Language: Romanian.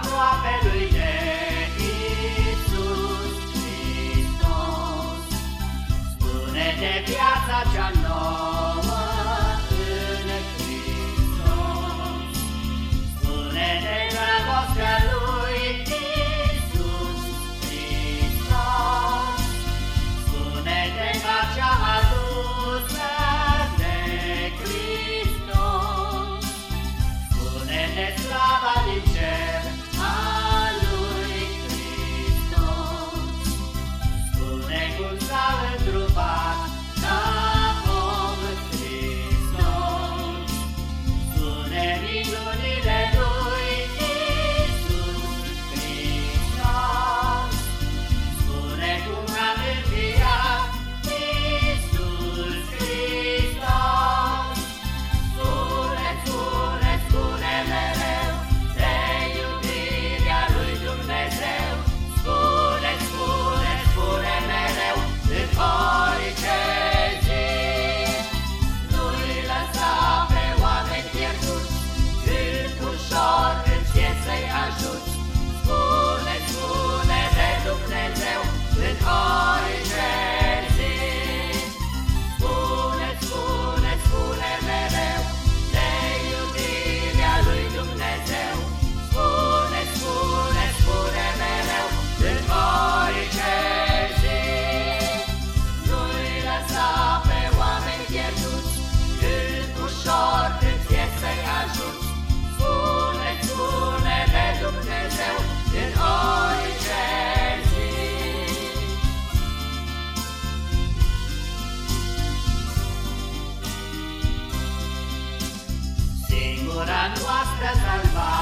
aproape lui de Iisus Hristos. Spune de viața cea nuestra salvación.